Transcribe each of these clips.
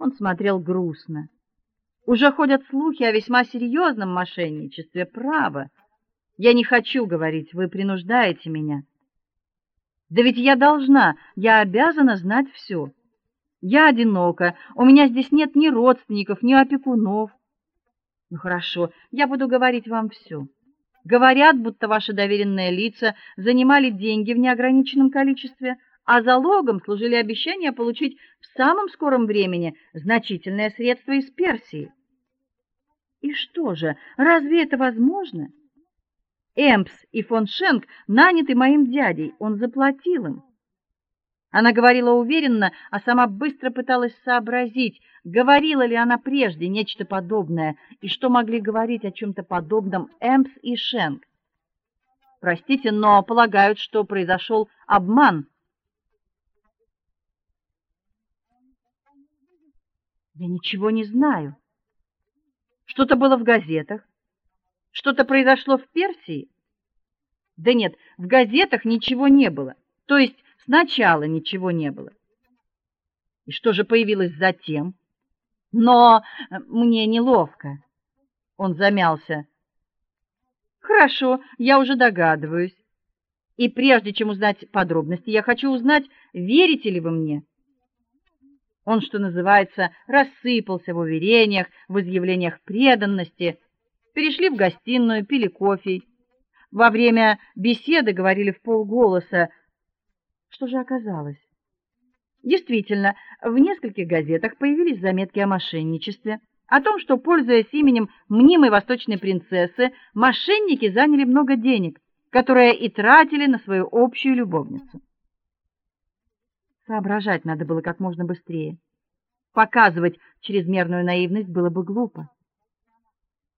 Он смотрел грустно. Уже ходят слухи о весьма серьезном мошенничестве, право. Я не хочу говорить, вы принуждаете меня. Да ведь я должна, я обязана знать все. Я одинока, у меня здесь нет ни родственников, ни опекунов. Ну хорошо, я буду говорить вам все. Говорят, будто ваши доверенные лица занимали деньги в неограниченном количестве, а залогом служили обещания получить в самом скором времени значительные средства из Персии. И что же, разве это возможно? Эмпс и фон Шенк наняты моим дядей, он заплатил им. Она говорила уверенно, а сама быстро пыталась сообразить, говорила ли она прежде нечто подобное и что могли говорить о чем то подобном Эмпс и Шенк. Простите, но полагают, что произошел обман. Я ничего не знаю. Что-то было в газетах. Что-то произошло в Персии? Да нет, в газетах ничего не было. То есть сначала ничего не было. И что же появилось затем? Но э, мне неловко. Он замялся. Хорошо, я уже догадываюсь. И прежде чем узнать подробности, я хочу узнать, верите ли вы мне? Он, что называется, рассыпался в уверениях, в изъявлениях преданности. Перешли в гостиную, пили кофе. Во время беседы говорили в полголоса. Что же оказалось? Действительно, в нескольких газетах появились заметки о мошенничестве, о том, что пользуясь именем мнимой восточной принцессы, мошенники заняли много денег, которые и тратили на свою общую любовницу. Соображать надо было как можно быстрее. Показывать чрезмерную наивность было бы глупо.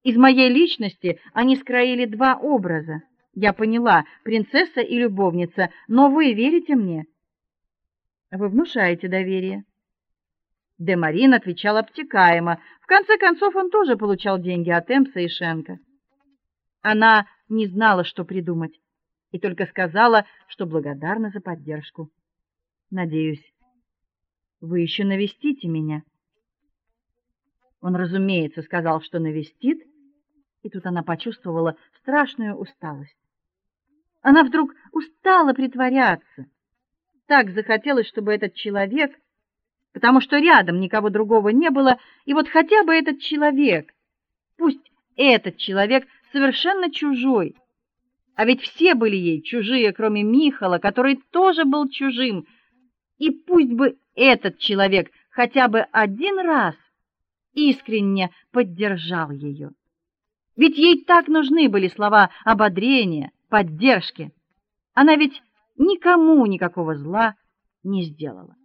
Из моей личности они скроили два образа. Я поняла, принцесса и любовница, но вы верите мне? Вы внушаете доверие. Де Марин отвечал обтекаемо. В конце концов, он тоже получал деньги от Эмса и Шенка. Она не знала, что придумать, и только сказала, что благодарна за поддержку. Надеюсь, вы еще навестите меня. Он, разумеется, сказал, что навестит, и тут она почувствовала страшную усталость. Она вдруг устала притворяться. Так захотелось, чтобы этот человек, потому что рядом никого другого не было, и вот хотя бы этот человек, пусть этот человек совершенно чужой, а ведь все были ей чужие, кроме Михала, который тоже был чужим, и пусть бы этот человек хотя бы один раз искренне поддержал ее. Ведь ей так нужны были слова ободрения, поддержки. Она ведь никому никакого зла не сделала.